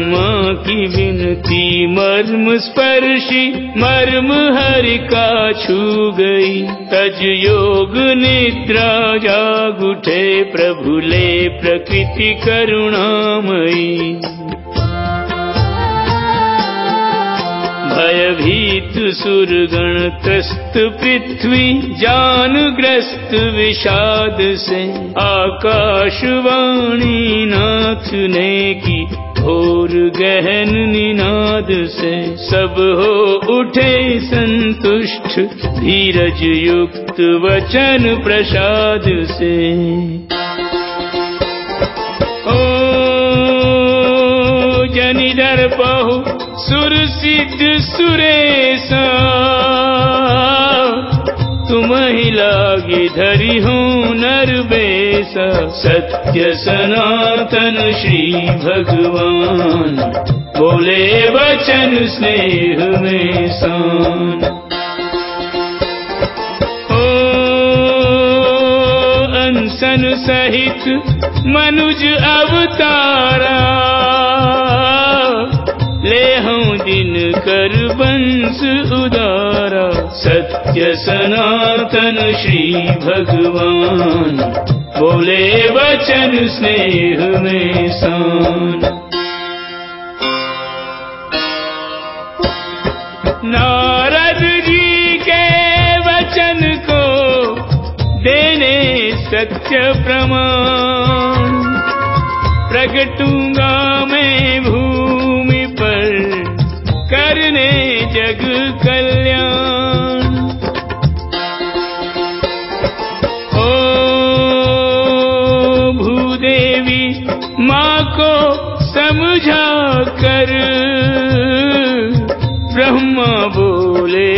विनती मर्म स्पर्शी मर्म हरि का छू गई। तज योग निद्रा जाग उठे प्रभु ले प्रकृति करुणामयी। भयभीत सुरगण त्रस्त पृथ्वी जानग्रस्त विषाद से आकाशवाणी नाथ ने की घोर गहन निनाद से सब हो उठे संतुष्ट, धीरज युक्त वचन प्रसाद से। ओ जनिधर बहु सुर सिद्ध सुरेशा तुम ही लागी धरी नर बेसा सत्य सनातन श्री भगवान। बोले वचन स्नेह में सान ओ अनसन सहित मनुज अवतारा दिन कर बंस उदारा। सत्य सनातन श्री भगवान। बोले वचन स्नेह में सान। नारद जी के वचन को देने सत्य प्रमाण। प्रगटूंगा को समझा कर ब्रह्मा बोले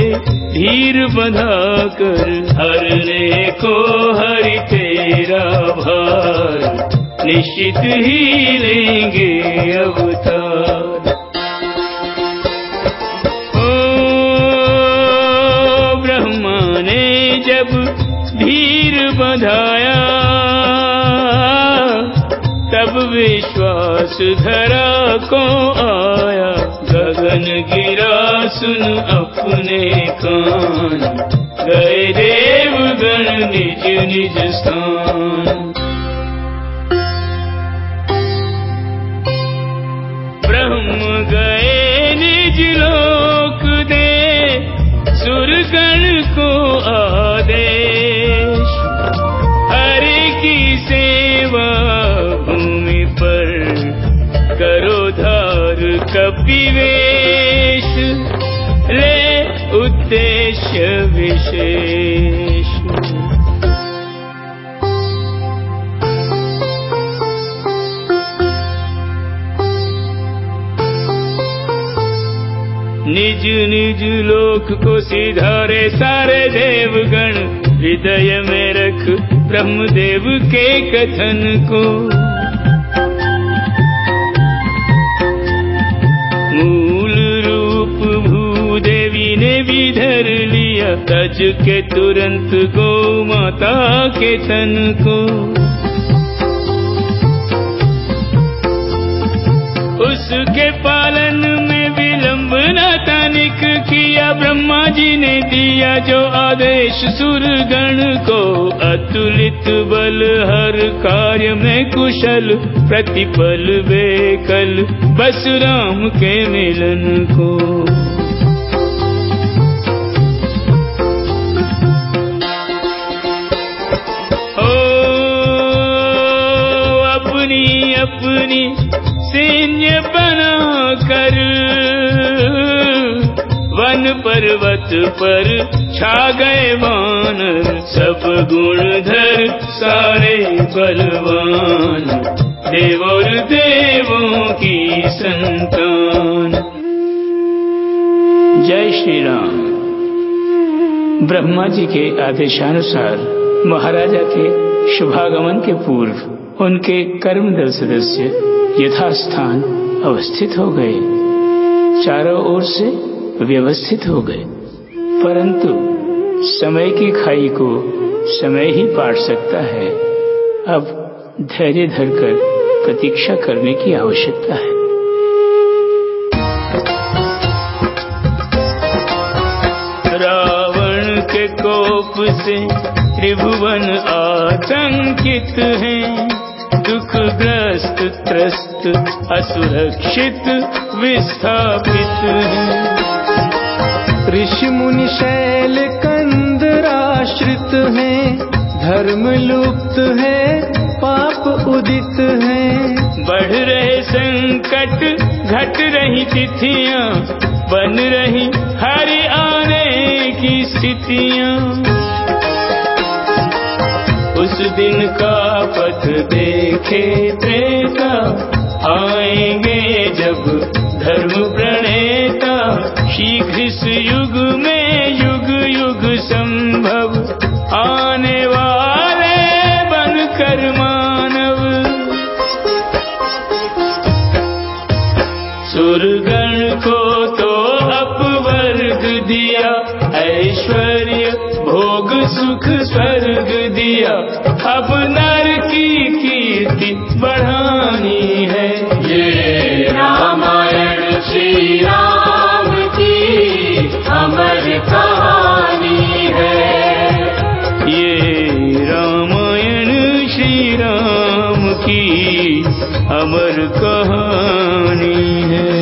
धीर बधा कर, हरने को हरि तेरा भार, निश्चित ही लेंगे अवतार। ओ ब्रह्मा ने जब धीर बधाया तब विश्वास धरा को आया? गगन गिरा, सुन अपने कान। गए देवगण निज निज स्थान। विशेष। निज निज लोक को सिधारे सारे देवगण, हृदय में रख ब्रह्मदेव के कथन को। धर लिया तज के तुरंत गौ माता के तन को। उसके पालन में विलंब न तनिक किया ब्रह्मा जी ने दिया जो आदेश सुरगण को। अतुलित बल हर कार्य में कुशल प्रतिपल बेकल बस राम के मिलन को। पर्वत पर छा गए वानर सब गुणधर सारे बलवान। देव और देवों की संतान। जय श्री राम ब्रह्मा जी के आदेशानुसार महाराजा के शुभागमन के पूर्व उनके कर्मदल सदस्य यथास्थान अवस्थित हो गए। चारों ओर से व्यवस्थित हो गए। परंतु समय की खाई को समय ही पाट सकता है। अब धैर्य धरकर प्रतीक्षा करने की आवश्यकता है। रावण के कोप से त्रिभुवन आतंकित है। दुखग्रस्त, त्रस्त, असुरक्षित विस्थापित है। ऋषि मुनि शैल कंदराश्रित हैं, धर्म लुप्त है, पाप उदित है। बढ़ रहे संकट, घट रही तिथियाँ, बन रही हरि आने की स्थितियाँ। उस दिन का पथ देखे त्रेता आएँगे इस युग में युग युग संभव, आने वाले बनकर मानव। सुरगण को तो अपवर्ग दिया, ऐश्वर्य, भोग सुख स्वर्ग दिया। अब नर की कीर्ति बढ़ानी की अमर कहानी है।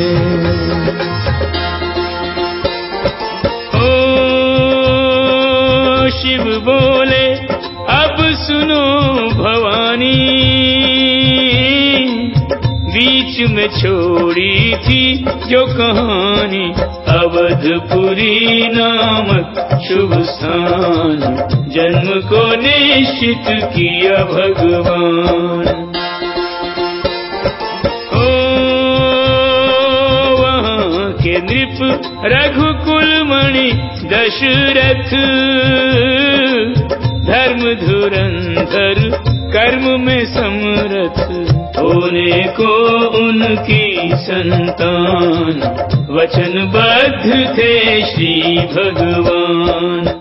ओ शिव बोले अब सुनो भवानी। में छोड़ी थी जो कहानी अवधपुरी नामक शुभ स्थान। जन्म को निश्चित किया भगवान। ओ, वहाँ के नृप रघुकुल मणि दशरथ। धर्म धुरंधर कर्म में समरथ होने को उनकी संतान। वचनबद्ध थे श्री भगवान।